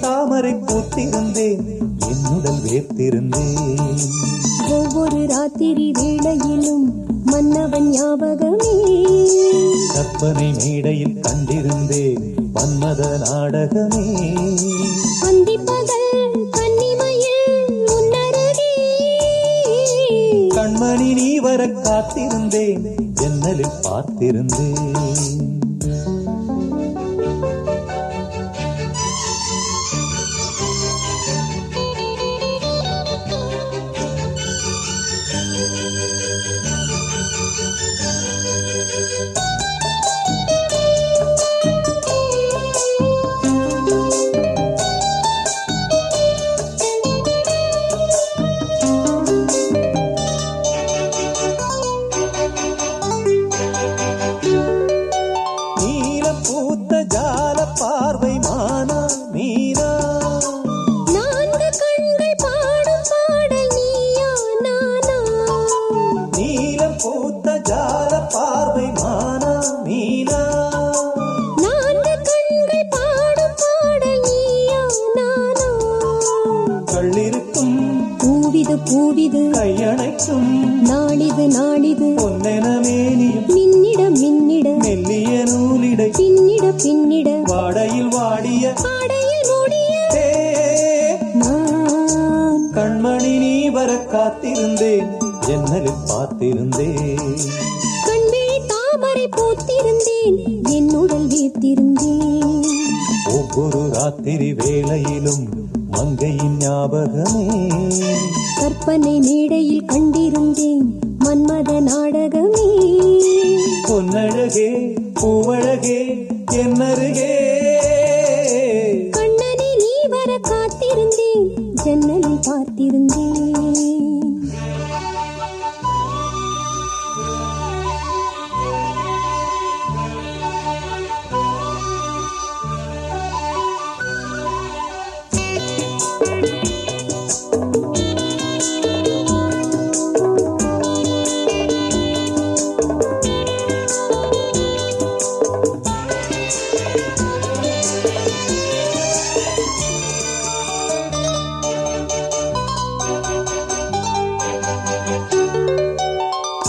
தாமரை பூத்திருந்தேன் என்னுடல் வேர்த்திருந்தேன். ஒவ்வொரு ராத்திரி வேளையிலும் மன்னவன் ஞாபகமே. கற்பனை மேடையில் கண்டிருந்தேன் மன்மத நாடகமே. காத்திருந்தேன். ஜன்னலில் பார்த்திருந்தேன். பூவிது கையணைக்கும். நாளிது நாளிது. பொன்னென மேனியும் மின்னிட மின்னிட. மெல்லிய நூலிடை. பின்னிட பின்னிட. வாடையில் வாடிய. ஆடையில் மூடிய. நான். கண்மணி நீ வர காத்திருந்தேன். ஜன்னலில் பார்த்திருந்தேன்? கண்விழி தாமரை பூத்திருந்தேன். என் உடல் வீர்த்திருந்தேன் ஒவ்வொரு ராத்திரி வேளையிலும் மங்கையின் ஞாபகமே. கற்பனை மேடையில் கண்டிருந்தேன் மன்மத நாடகமே. பொன்னழகே பூவழகே என்னருகே.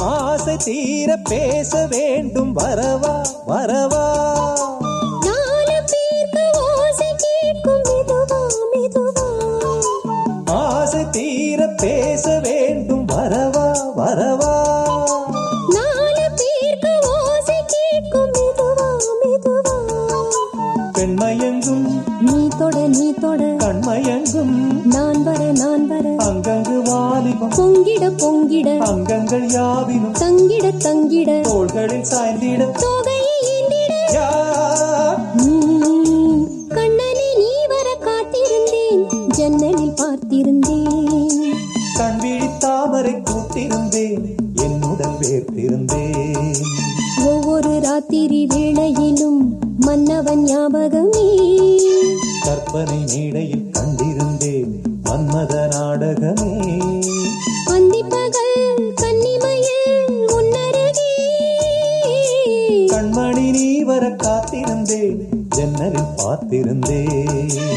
ஆசை தீர பேச வேண்டும் வரவா வரவா? பேச வேண்டும். வரவா வரவா. நாலு பேருக்கு ஓசை கேட்கும் மெதுவா மெதுவா. பெண்மயங்கும் நீ தொட நீ தொட. கண்மயங்கும் நான் வர நான் வர. அங்கங்கு வாலிபம். பொங்கிட பொங்கிட. அங்கங்கள் யாவினும். தங்கிட தங்கிட. தோள்களில் சாய்ந்திட. தொகையை தாமரை கூத்திருந்தேன் என்னுடன் வேர்த்திருந்தேன். ஒவ்வொரு ராத்திரி வேளையிலும் மன்னவன் ஞாபகமே கற்பனை மேடையில் கண்டிருந்தேன் மன்மத நாடகமே. அந்திப்பகல் கன்னிமையில் உன்னருகே. கண்மணி நீ வர காத்திருந்தேன் ஜன்னலில் பார்த்திருந்தேன்.